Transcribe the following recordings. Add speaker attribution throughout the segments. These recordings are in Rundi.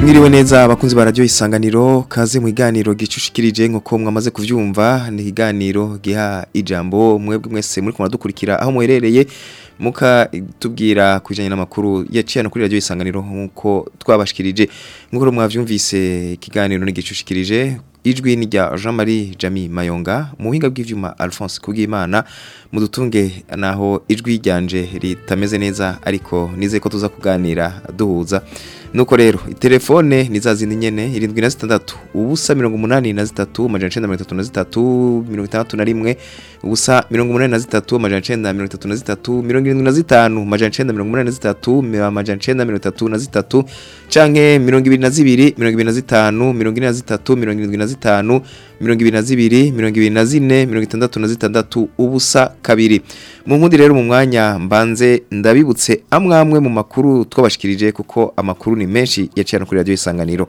Speaker 1: Mwiriwe neza abakunzi ba radio isanganiro kaze mu iganiro gicushikirije nko mwamaze kuvyumva ni iganiro giha ijambo mwebwe mwese muri kumaradukurikira aho muherereye muka tubwira kujanye n'amakuru yaciyana kuri radio isanganiro nkuko twabashikirije nkuko mwavyumvise ikiganiro ni gicushikirije ijwi ni rya Jean Marie Jami Mayonga muhinga bw'ivyuma Alphonse Kugimana mudutunge naho ijwi ryanje ritameze neza ariko nize ko tuza kuganira duhuza nuko rero telefone ni za zindi nyine irindwi na zitandatu ubusa mirongo umunani na zitatu amajana icyenda mirongo itatu na zitatu mirongo itandatu na rimwe ubusa mirongo umunani na zitatu amajana icyenda mirongo itatu na zitatu mirongo irindwi na zitanu amajana icyenda mirongo umunani na zitatu amajana icyenda mirongo itatu na zitatu canke mirongo ibiri na zibiri mirongo ibiri na zitanu mirongo ine na zitatu mirongo irindwi na zitanu mirongo ibiri na zibiri mirongo ibiri na zine mirongo itandatu na zitandatu ubusa kabiri mu nkundi rero mu mwanya mbanze ndabibutse amwe amwe mu makuru twabashikirije kuko amakuru ni ni menshi yaciye no kuri radiyo isanganiro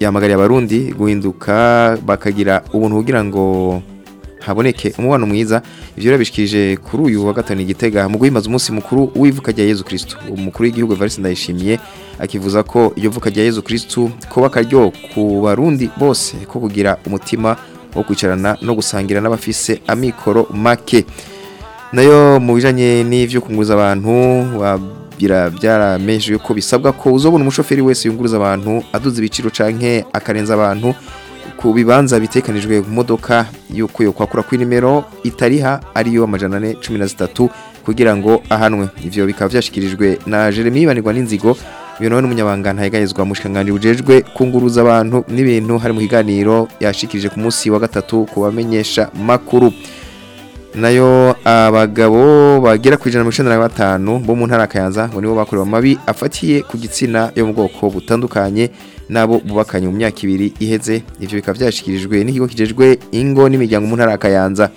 Speaker 1: yamagariye abarundi guhinduka bakagira ubuntu kugira ngo haboneke umubano mwiza ibyo birabishikije kuri uyu wa gatanu igitega mu guhimaza umunsi mukuru w'ivuka rya Yezu Kristo umukuru w'igihugu Evariste Ndayishimiye akivuza ko iryo vuka rya Yezu Kristo kuba akaryo ku barundi bose ko kugira umutima wo kwicarana no gusangira n'abafise amikoro make nayo mu bijanye n'ivyo kunguza abantu byaramenyeshejwe yuko bisabwa ko uzobona umushoferi wese yunguruza abantu aduza ibiciro canke akarenza abantu ku bibanza bitekanijwe mu modoka y'uko yo kwakura ku nimero itariha ariyo amajana ane cumi na zitatu kugira ngo ahanwe ibyo bikaba byashyikirijwe na jeremy banirwa n'inzigo biyonowe n'umunyabanga ntayegayezwa mushikanganira bujejwe kunguruza abantu n'ibintu hari mu kiganiro yashikirije ku munsi wa gatatu kubamenyesha makuru nayo abagabo bagera ku ijana na mirongo na batanu bo mu ntara kayanza ngo nibo bakorewe amabi afatiye ku gitsina yo mu bwoko butandukanye nabo bubakanye mu myaka ibiri iheze ibyo bikaba byashyikirijwe n'ikigo kijejwe ingo n'imiryango mu ntara akayanza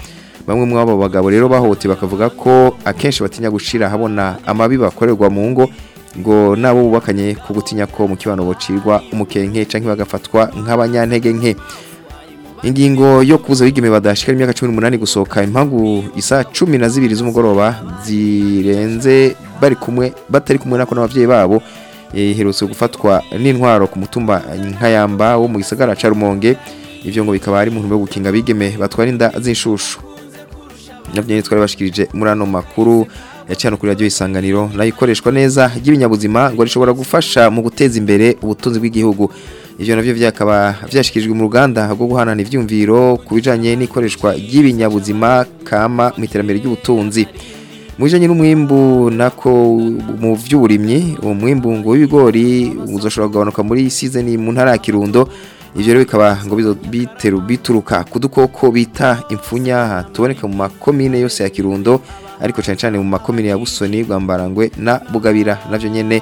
Speaker 1: bamwe mu abo bagabo rero bahote bakavuga ko akenshi batinya gushira habona amabi bakorerwa mu ngo ngo nabo bubakanye ku gutinya ko mu kibano bocirwa umukenke cyangwa bagafatwa nk'abanyantege nke ingingo yo kuza abigeme badashikira imyaka 18 gusohoka impangu isa 10 na zibiri z'umugoroba zirenze bari kumwe batari kumwe nako n'abavyeyi babo iherutse gufatwa n'intwaro ku mutumba nkayamba wo mu gisagara ca rumonge ivyo ngo bikaba ari mu gukinga bigeme batwara inda z'inshushu nabyo twari bashikirije muri ano makuru yacana kuri radio isanganiro nayo neza y'ibinyabuzima ngo rishobora gufasha mu guteza imbere ubutunzi bw'igihugu ivyo navyo vyakaba vyashikirijwe mu ruganda rwo guhanana ivyumviro bijanye n'ikoreshwa ry'ibinyabuzima kama mu iterambere ry'ubutunzi mu n'umwimbu nako mu by'uburimyi umwimbu ngo w'ibigori uzashobora kugabanuka muri sizoni mu ntara kirundo ibyo rero bikaba ngo biteru bituruka kudukoko bita impfunya tuboneka mu makomine yose ya kirundo ariko cyane cyane mu makomine ya busoni rwambarangwe na bugabira nabyo nyine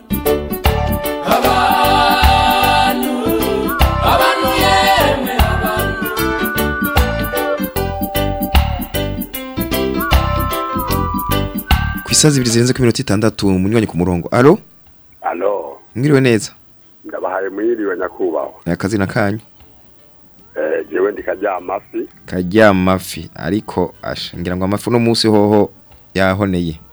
Speaker 1: isaha zibiri zirenze ku minota itandatu umunywanyi ku murongo alo
Speaker 2: alo
Speaker 1: mwiriwe neza
Speaker 2: ndabahaye mwiriwe nyakubahwa ni
Speaker 1: akazina kanyu
Speaker 2: eh, jewe ndi
Speaker 1: kajyamafi kajyamafi ariko ngira ngo amafi uno munsi hoho yahoneye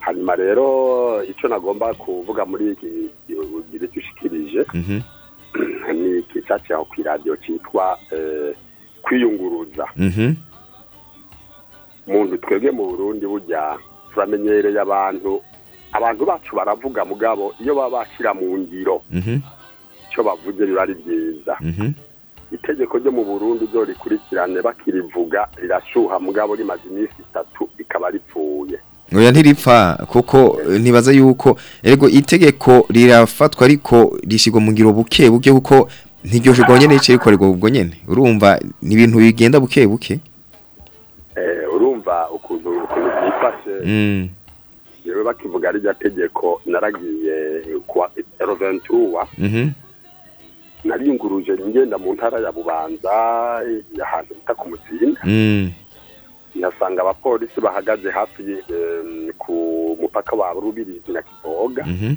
Speaker 2: hanyuma rero icyo nagomba kuvuga muri iki gihe dushikirije
Speaker 1: mhm.
Speaker 2: ni ikicaca ku iradiyo cyitwa eh, kwiyunguruza
Speaker 1: mhm.
Speaker 2: muntu twebwe mu burundi burya turamenyereye abantu abantu bacu baravuga mugabo iyo baba bashyira mu ngiro
Speaker 1: mhm.
Speaker 2: icyo bavuze biba ari byiza
Speaker 1: mhm.
Speaker 2: itegeko ryo mu burundi ryo rikurikirane bakirivuga rirashuha mugabo rimaze iminsi itatu rikaba ripfuye
Speaker 1: oya ntiripfa kuko ntibaza yuko erego itegeko rirafatwa ariko rishyirwa mu ngiro buke buke kuko ntiryoherwa nyine rikorerwa ubwo nyine urumva ni ibintu bigenda buke buke
Speaker 2: eh, yamufashe yewe
Speaker 1: mm.
Speaker 2: bakivuga rijya tegeko naragiye kwa roventura
Speaker 1: mm-hmm.
Speaker 2: nariyunguruje ngenda mu ntara ya bubanza ahantu bita ku muzinga
Speaker 1: mm.
Speaker 2: nkasanga abapolisi bahagaze hafi ku mupaka wa rubirizi na kiboga
Speaker 1: mm-hmm.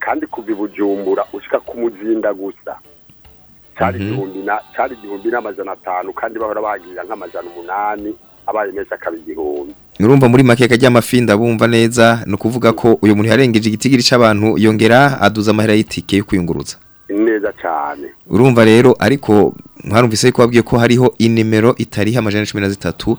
Speaker 2: kandi kuva ibujumbura ushyika ku muzinda gusa cyari igihumbi n'amajana atanu kandi bahora bagira nk'amajana umunani abaye menshi akaba igihumbi
Speaker 1: urumva muri makeka kajya amafi ndabumva neza ni ukuvuga ko uyu muri yarengeje igitigiri cy'abantu yongera aduza amahera y'itike yo kuyunguruza
Speaker 2: neza cyane
Speaker 1: urumva rero ariko mwarumvise ko wabwiye ko hariho inimero itariho amajana cumi na zitatu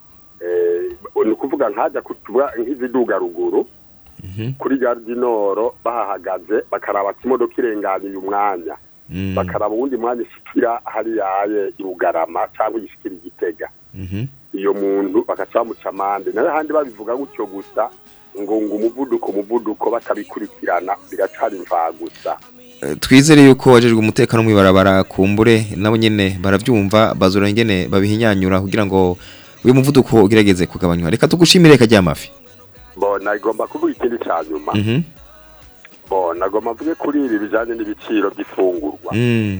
Speaker 2: eh, ni ukuvuga nkajya nk'iziduga ruguru kuri garidinoro bahahagaze bakaraba ko imodoka irenganiye umwanya bakaraba uwundi mwanya ishikira hariya Bugarama cyangwa igishikira igitega iyo muntu bagaca bamuca amande nayo handi babivuga gutyo gusa ngo ngo umuvuduko umuvuduko batabikurikirana biracara imva gusa
Speaker 1: eh, twizere yuko wajejwe umutekano mw'ibarabara kumbure nabo nyine barabyumva bazura ngene babihinyanyura kugira ngo uyu muvuduko ugerageze kugabanywa reka tugushimire kajya
Speaker 2: amafi bona igomba kuvuga ikindi cya nyuma mm -hmm. mvuge kuri ibi bijanye n'ibiciro by'ifungurwa
Speaker 1: mm.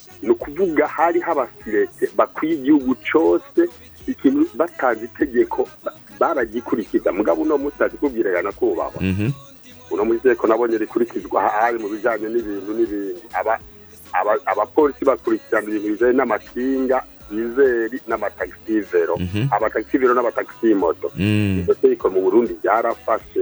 Speaker 2: ni ukuvuga hari abasirete bakwiye igihugu cyose ikintu batanze itegeko baragikurikiza mugabo uno munsi kubwira yana kubahwa
Speaker 1: mhm.
Speaker 2: uno munsi nabonye rikurikizwa hari mu bijyanye n'ibintu n'ibintu abapolisi bakurikirana ibintu bijyanye n'amakinga izeri n'amatagisivero
Speaker 1: mhm.
Speaker 2: abatagisivero n'abatagisimoto
Speaker 1: mm.
Speaker 2: ibyo tegeko mu burundi byarafashe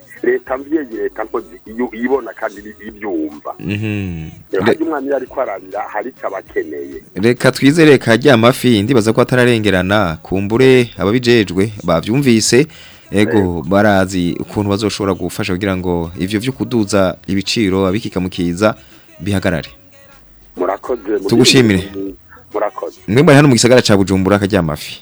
Speaker 2: leta mvyeyi leta nkozi ibona kandi ibyumva
Speaker 1: mhm. eh,
Speaker 2: hajya umwana iyo ariko hari icyo
Speaker 1: reka twizere karya amafi ndibaza ko atararengerana kumbure ababijejwe bavyumvise ego eh. barazi ukuntu bazoshobora gufasha kugira ngo ibyo byo kuduza ibiciro abikikamukiza bihagarare
Speaker 2: murakoze
Speaker 1: tugushimire
Speaker 2: murakoze
Speaker 1: mwemba hano mu gisagara cya bujumbura akajya amafi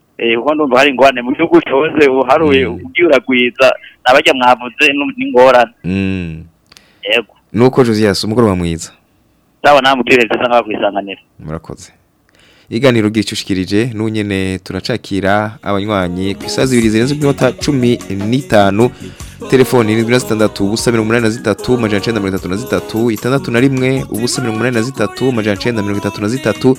Speaker 3: eh kuko ndumva hari ingorane mu gihugu cyose uharuye mm. ubyuragwiza nabajya mwavuze n'ingorane
Speaker 1: mm
Speaker 3: yego
Speaker 1: nuko Josias umugoroba mwiza
Speaker 3: Sawa namutire tsa
Speaker 1: murakoze iganiro gicushikirije n'unyene turacakira abanywanyi ku wili ibiri zirenze chumi n'itanu telefoni irindwi na zitandatu ubusa mirongo inani na zitatu majana icyenda mirongo itatu na zitatu itandatu na rimwe ubusa mirongo inani na zitatu majana icyenda mirongo itatu na zitatu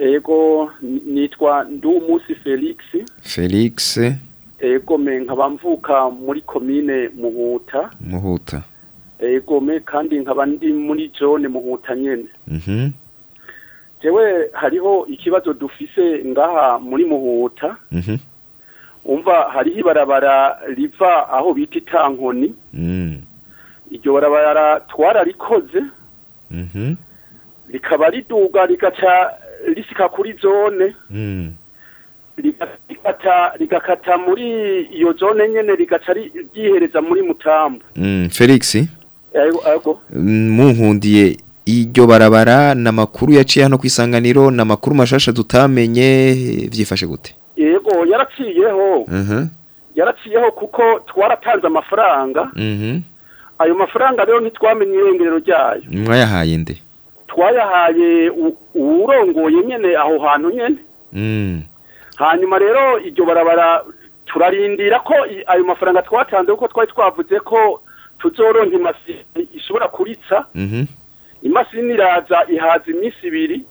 Speaker 4: yego nitwa ndumusi felix
Speaker 1: felix
Speaker 4: yego me nkaba mvuka muri komine muhuta
Speaker 1: muhuta
Speaker 4: yego me kandi nkaba ndi muri zone muhuta nyine
Speaker 1: mhm.
Speaker 4: jewe hariho ikibazo dufise ngaha muri muhuta
Speaker 1: mhm.
Speaker 4: umva hariho ibarabara riva aho bita itankoni
Speaker 1: mm.
Speaker 4: iryo barabara twararikoze
Speaker 1: mm-hmm.
Speaker 4: rikaba riduga rigaca risika kuri zone
Speaker 1: mm.
Speaker 4: rigakata muri iyo zone nyine rigaca ryihereza muri mutamba
Speaker 1: mm, felix muhundiye iryo barabara ni amakuru yaciye hano ku isanganiro ni mashasha tutamenye byifashe gute
Speaker 4: yego yaraciyeho
Speaker 1: mhm.
Speaker 4: yaraciyeho kuko twaratanze amafaranga
Speaker 1: mhm.
Speaker 4: ayo mafaranga rero ntitwamenye irengero ryayo
Speaker 1: mwayahaye nde
Speaker 4: twayahaye uwurongoye nyine aho hantu nyine
Speaker 1: mm.
Speaker 4: hanyuma rero iryo barabara turarindira ko ayo mafaranga twatanze kuko twari twavuze ko tuzoronka imashini ishobora kuritsa
Speaker 1: mhm.
Speaker 4: imashini iraza ihaza iminsi ibiri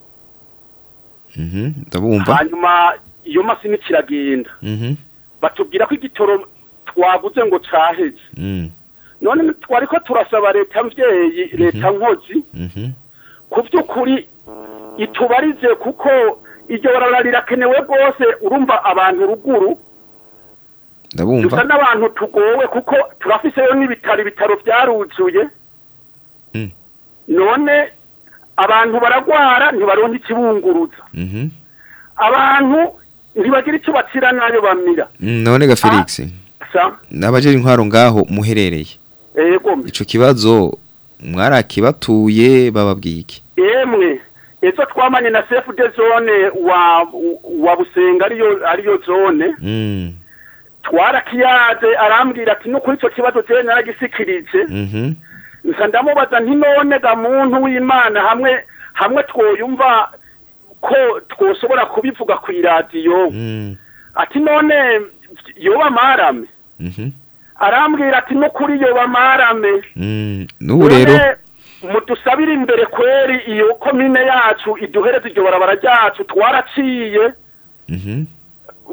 Speaker 1: ndabumva
Speaker 4: hanyuma iyo mashini kiragenda
Speaker 1: mhm.
Speaker 4: batubwira ko igitoro twaguze ngo caheze
Speaker 1: mm.
Speaker 4: none twari ko turasaba leta mvyeyi mhm. leta nkozi
Speaker 1: mhm.
Speaker 4: ku by'ukuri itubarize kuko iryo barabara rirakenewe rwose urumva abantu ruguru dusa n'abantu tugowe kuko turafiseyo n'ibitaro ibitaro byaruzuye
Speaker 1: mm.
Speaker 4: none abantu baragwara ntibaronka ikibunguruza abantu ntibagira icyo bakira n'ayo bamira
Speaker 1: mm, none ga ah,
Speaker 4: felix
Speaker 1: n'abajeri intwaro ngaho muherereye icyo kibazo mwarakibatuye bababwiye iki
Speaker 4: yemwe ejo twamanye na sefu de zone wa busenga ariyo zone
Speaker 1: mm.
Speaker 4: twarakiyaze arambwira ati no kuri icyo kibazo cye naragisikirije
Speaker 1: mhm.
Speaker 4: nsa ndamubaza ntinone ga muntu w'imana hamwe hamwe twoyumva ko twoshobora kubivuga ku iradiyo
Speaker 1: mm.
Speaker 4: ati none yoba marame
Speaker 1: mhm.
Speaker 4: arambwira ati no kuri yoba marame
Speaker 1: mm. n'ubu rero
Speaker 4: mudusabire imbere kweri iyo komine yacu iduhereze iryo barabara ryacu twaraciye
Speaker 1: mhm.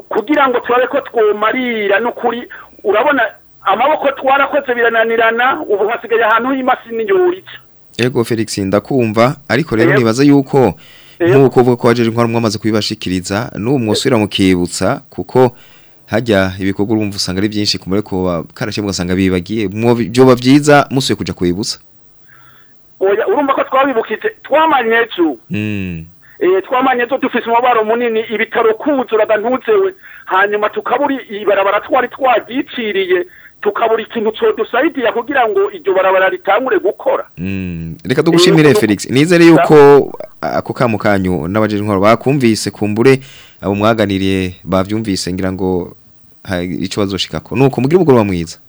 Speaker 4: kugira ngo turabe ko twumarira n'ukuri urabona amaboko twarakoze birananirana ubu hasigaye ahantu h'imashini yurica
Speaker 1: ego felix ndakumva ariko rero nibaza yuko nk'uko uvuga ko wajeje inkoromwa amaze kubibashikiriza n'ubu mwosubira mukibutsa kuko hajya ibikorwa urumva usanga ari byinshi ku ko karashe mugasanga bibagiye byoba byiza musuye kujya kubibutsa
Speaker 5: urumva ko twabibukitse twamanyetsu
Speaker 1: hmm.
Speaker 5: eh, twamanyetsu dufise umubaro munini ibitaro kuzura ntutsewe hanyuma tukaburi ibarabara twari twagiciriye tukabura ikintu cyodusayidira kugira ngo iryo barabara ritangure gukora
Speaker 1: mm. reka tugushimire felix nizere yuko ako kamu kanyu n'abajeje intwaro bakumvise kumbure abo mwaganiriye babyumvise ngira ngo icyo bazoshikako nuko mugire umugoroba mwiza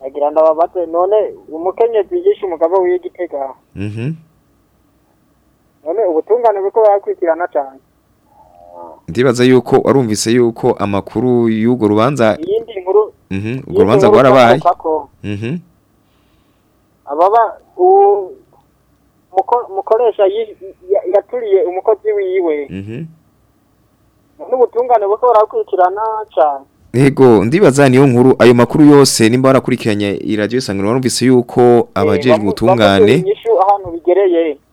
Speaker 6: nagira ndababate none umukenyezi yigisha umugabo w'igitega none ubutungane bwo yakwikirana cyane
Speaker 1: ndibaza yuko warumvise yuko amakuru y'urwo rubanza
Speaker 6: iyindi nkuru
Speaker 1: urwo rubanza rwarabaye
Speaker 6: ababa mukoresha yaturiye umukozi wiwe
Speaker 1: mhm.
Speaker 6: n'ubutungane bushobora gukurikirana cyane
Speaker 1: Ego ndibaza niyo nkuru ayo makuru yose nimba warakurikiranye iradiyo sangano warumvise yuko abajejwe
Speaker 6: eh, ubutungane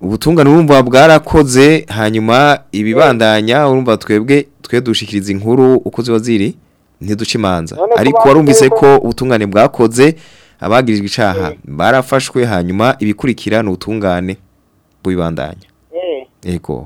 Speaker 1: ubutungane urumva bwarakoze hanyuma ibibandanya urumva twebwe twe dushikiriza inkuru uko ziba ziri ntiduce imanza ariko warumvise
Speaker 6: ko
Speaker 1: ubutungane bwakoze abagirijwe icaha barafashwe hanyuma ibikurikira ni ubutungane
Speaker 6: kubibandanya
Speaker 1: yego
Speaker 6: eh.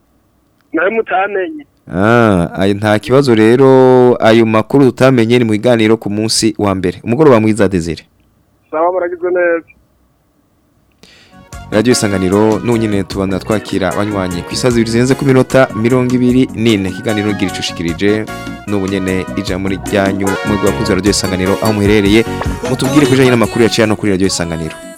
Speaker 1: nayo
Speaker 6: mutamenye
Speaker 1: ah, ayo nta kibazo rero ayo makuru tutamenye ni mu biganiro ku munsi wa mbere umugoroba mwiza desire
Speaker 6: sawa muragizwe neza
Speaker 1: radiyo isanganiro n'unyine tubanda twakira abanywanyi ku isazi bibiri zirenze ku minota mirongo ibiri n'ine ikiganiro ngira icyo ushikirije n'ubu nyine ijambo ryanyu mu rwego rwo radiyo isanganiro aho muherereye mutubwire ku bijyanye n'amakuru yaciye hano kuri radiyo isanganiro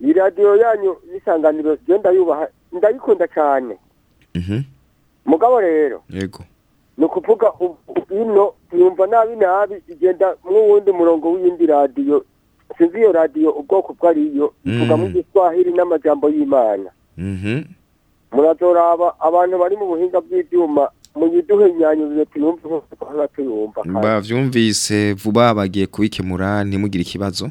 Speaker 7: iyi radiyo yanyu y'isanganiro yo ndayubaha ndayikunda cyane
Speaker 1: mhm.
Speaker 7: mugabo rero
Speaker 1: yego
Speaker 7: ni ukuvuga ino yumva nabi nabi igenda nk'uwundi murongo w'iyindi radiyo tuzi iyo radiyo ubwoko bwo ariyo ivuga
Speaker 1: mm.
Speaker 7: mu giswahili n'amajyambo y'imana
Speaker 1: mm-hmm.
Speaker 7: murazoraba abantu bari mu buhinga bw'ibyuma muyiduhe imyanyu tuyumve nk'uko twaba tuyumva
Speaker 1: bavyumvise vuba bagiye kubikemura ntimugire ikibazo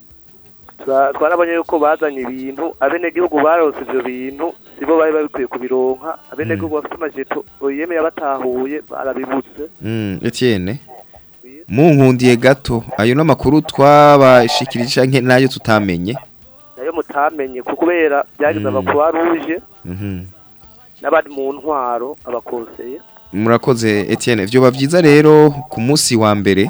Speaker 8: twarabonye yuko bazanye ibintu abenegihugu barose ibyo bintu sibo bari babikwiye kubironka abenegihugu hmm. bafite amajeto yemeye batahuye barabibutse
Speaker 1: hmm, etiyene munkundiye gato ayo ni amakuru twabashikirije nayo tutamenye
Speaker 8: nayo mutamenye kubera byagize amakuru
Speaker 1: aruje
Speaker 8: n'abari mu ntwaro abakoseye
Speaker 1: murakoze Etienne byoba byiza rero ku munsi wa mbere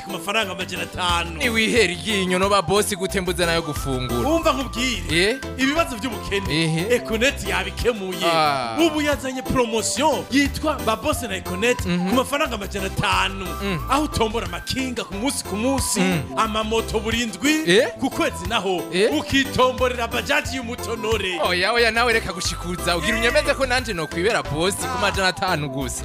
Speaker 1: ku
Speaker 9: mafaranga amajana atanu
Speaker 10: ntiwihera iryinyo no ba bose gute mbuze nayo gufungura
Speaker 9: wumva nkubwire eh? ibibazo by'ubukene ekoneti yabikemuye
Speaker 10: ah.
Speaker 9: ubu yazanye poromosiyo yitwa ba bose na ekoneti mhm. ku mafaranga amajana atanu mm. aho utombora amakinga ku munsi ku munsi mm. amamoto burindwi eh? ku kwezi naho eh? ukitomborera bajaji y'umutonore
Speaker 10: oh, oya nawe reka gushikuza ugira unyemeze ko nanjye nokwibera bosi ku majana atanu gusa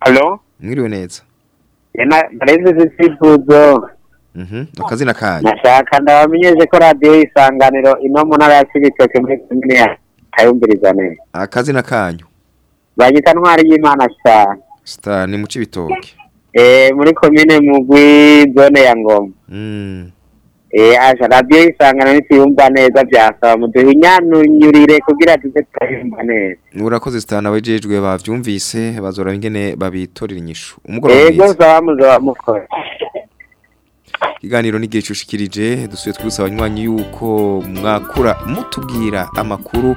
Speaker 1: alo mwiriwe neza
Speaker 11: nareze
Speaker 1: zisifuzo akazina mhm, kanyu
Speaker 11: nashaka ndabamenyeshe ko radiyo y'isanganiro ino mu ntara ya kibitoke muri komine ya kayumviriza neza
Speaker 1: akazina kanyu
Speaker 11: banyita ntwari y'imana
Speaker 1: sitani sitani mu cibitoke
Speaker 11: eh, muri komine mugwi zone ya ngoma
Speaker 1: mm
Speaker 11: Eh, aje ah, radiyo yisanga ntituyumva neza byasaba muduhe inyanurire kugira tuze twayumva neza
Speaker 1: murakoze sitana abajejwe babyumvise bazora ingene babitorera inyishu umugoroba mwiza
Speaker 11: eh, yego zabamuze bamukora
Speaker 1: ikiganiro n'igihe cyushikirije dusuye twibutsa abanywanyi yuko mwakura mutubwira amakuru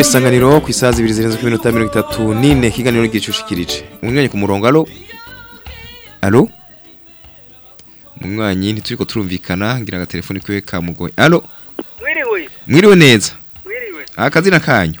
Speaker 1: isanganiro ku isaha zibiri zirenze ku minota mirongo itatu n'ine ikiganiro n'igicushikirije umwanya ku murongo alo alo
Speaker 2: umwanya ntituri ko turumvikana ngira agatelefoni kiwe kamugoye alo
Speaker 6: mwiriwe
Speaker 2: mwiriwe neza
Speaker 6: mwiriwe
Speaker 2: akazina
Speaker 6: ah, kanyu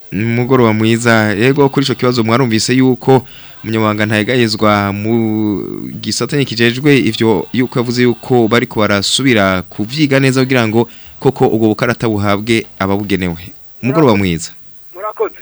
Speaker 2: mugoroba mwiza yego kuri icyo kibazo mwarumvise yuko umunyamabanga ntayegayezwa mu gisatanye kijejwe ibyo yuko yavuze yuko bariko barasubira kubyiga neza kugira ngo koko ubwo bukarata buhabwe ababugenewe mugoroba mwiza
Speaker 6: murakoze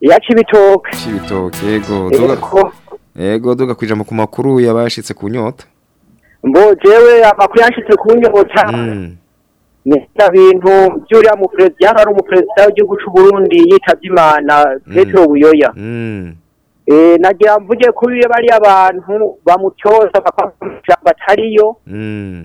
Speaker 12: ya kibitoke
Speaker 2: kibitoke yego
Speaker 12: yego
Speaker 2: duga kwijama ku makuru yabashitse ku nyota
Speaker 12: mbo jewe amakuru yashitse ku nyota
Speaker 2: mm.
Speaker 12: nta bintu by'uriya muperezida yari ari umuperezida w'igihugu cy'u Burundi yitabye imana mm. petero buyoya
Speaker 2: mm.
Speaker 12: e, nagira mvuge kuri bariya bamutyoza bamutoza batariyo
Speaker 2: mm.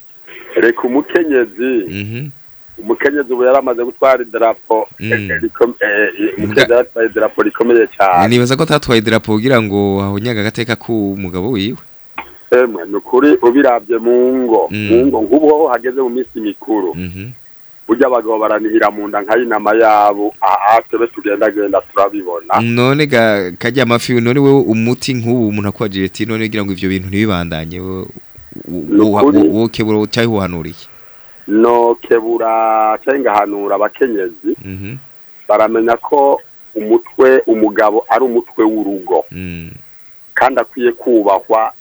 Speaker 12: reka umukenyezi
Speaker 2: mhm. umukenyezi ubu yari amaze gutwara idarapo
Speaker 1: mhm.
Speaker 2: eh, eh, umukenyezi idarapo rikomeye cyane
Speaker 1: nibaza ko atatwaye idarapo kugira ngo ahonyaga agateka k'umugabo wiwe
Speaker 2: emwe ni ukuri ubirabye mu ngo
Speaker 1: mhm.
Speaker 2: mu ngo nk'ubu hageze mu minsi mikuru burya abagabo baranihira mu nda nka y'inama yabo aha twebe tugendagenda turabibona
Speaker 1: none kajya amafi none wowe umuti nk'ubu umuntu akwaje leta none kugira ngo ibyo bintu ntibibandanye wokebura cyangwa uhanuriye
Speaker 2: nokebura cyangwa ngahanura abakenyezi mhm. baramenya ko umutwe umugabo ari umutwe w'urugo mm. kandi akwiye kubahwa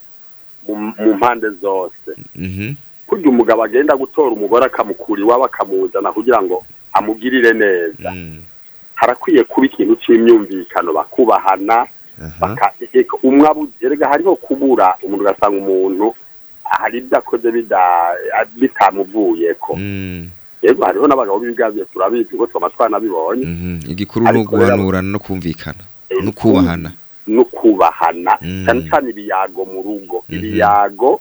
Speaker 2: mu mpande zose mhm. kurya umugabo agenda gutora umugore akamukura iwabo akamuzana kugira ngo amugirire neza mm. harakwiye kuba ikintu cy'imyumvikano bakubahana umwe erega hariho kubura umuntu ugasanga umuntu hari ibyo akoze bitamuvuyeko hmm. yego hariho n'abagabo b'ibigabiye turabizi ngo twaba twanabibonye hmm.
Speaker 1: igikuru ni uguhanurana no kumvikana no kubahana
Speaker 2: no kubahana cyane hmm. cyane ibiyago mu rugo ibiyago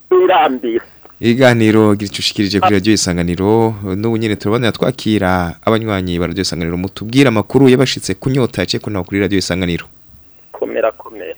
Speaker 1: irambira iganiro gira ushikirije
Speaker 13: kuri
Speaker 1: radiyo isanganiro n'ubu nyine turabona twakira abanywanyi ba radiyo isanganiro mutubwira amakuru y'abashitse kunyota yaciye ku kuri radiyo isanganiro
Speaker 13: komera komera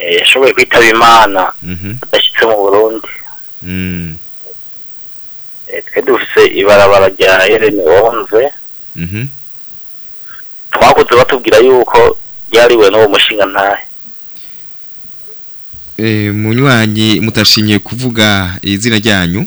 Speaker 14: Eh, yashoboye kwitaba imana
Speaker 1: mhm.
Speaker 14: adashyitse mu burundi
Speaker 1: mm.
Speaker 14: eh, twe dufite ibarabara rya Helen wonze
Speaker 1: mhm.
Speaker 14: twakunze batubwira yuko ryariwe n'uwo mushinga ntahe
Speaker 1: eh, munywanyi mutashimye kuvuga izina ryanyu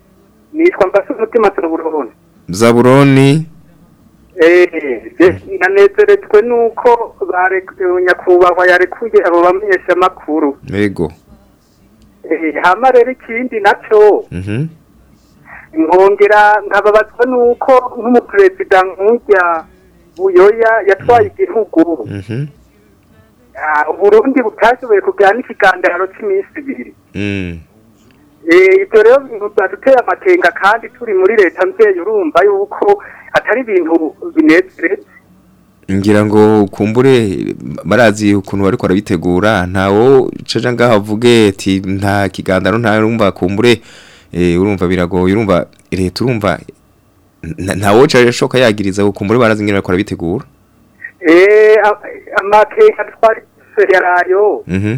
Speaker 15: nitwa mbasuzutima
Speaker 1: zaburoni
Speaker 15: zaburoni nanezeretswe eh, nuko nyakubahwa yarekuye abo bamenyesha amakuru
Speaker 1: yego
Speaker 15: hama rero ikindi nacyo
Speaker 1: mhm.
Speaker 15: nkongera nkababazwa nuko nk'umuperezida nk'ujya buyoya yatwaye igihugu
Speaker 1: mhm.
Speaker 15: uburundi butashoboye kugira n'ikiganiro cy'iminsi ibiri
Speaker 1: mm.
Speaker 15: eh, ibyo rero baduteye amatenga kandi turi muri leta mveye urumva yuko atari ibintu binezeretse
Speaker 1: ngira ngo kumbure barazi ukuntu bariko barabitegura ntawo caja ngaho avuge ati nta kiganiro nta rumva kumbure Eh, urumva biragoye urumva leta eh, urumva ntawoca shoka yagiriza ukumva uri barazingira bakora bitegura
Speaker 15: eh, amakeka twari yarayo
Speaker 1: mhm.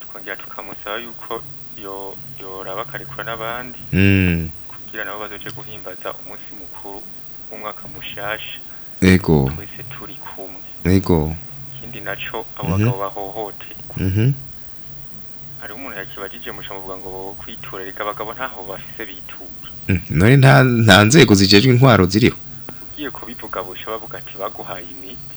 Speaker 16: tukongera tukamusaba yuko yo yo rabakarekura n'abandi
Speaker 1: mhm
Speaker 16: kugira nabo bazoje guhimbaza umunsi mukuru umwaka mushasha
Speaker 1: yego
Speaker 16: twese turi kumwe
Speaker 1: yego
Speaker 16: kindi naco abo bagabo mhm.
Speaker 1: bahohoterwa mhm.
Speaker 16: ari umuntu yakibajije mushamuvuga ngo kwitura reka abagabo ntaho bafise bitura
Speaker 1: mm. none nta nzego zijejwe intwaro ziriho
Speaker 16: ugiye kubivuga bushobora buga baguhaye imiti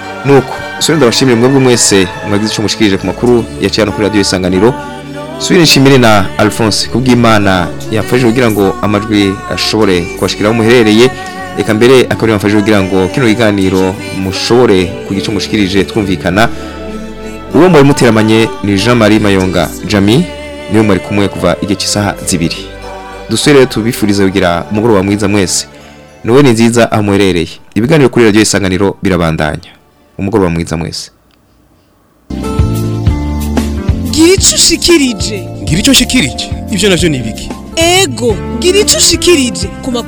Speaker 1: nuko usore ndabashimira mwebwe mwese mwagize icyo mushikirije ku makuru yaciye hano kuri radiyo isanganiro subira nshimire na alphonse kubw'imana yafashije kugira ngo amajwi ashobore kubashikira aho muherereye reka mbere akaba yamfashije kugira ngo kino kiganiro mushobore kugica mushikirije twumvikana uwo mwari muteramanye ni jean marie mayonga jami niwe mwari kumwe kuva igihe cy'isaha zibiri dusubire tubifuriza kugira umugoroba mwiza mwese niwe ni nziza aho muherereye ibiganiro kuri radiyo isanganiro birabandanya umugoroba mwiza mwese
Speaker 17: ngira icyo ushikirije
Speaker 9: ngira icyo nshikirije ibyo nabyo ni ibiki
Speaker 17: ego ngira icyo ushikirije ku makuru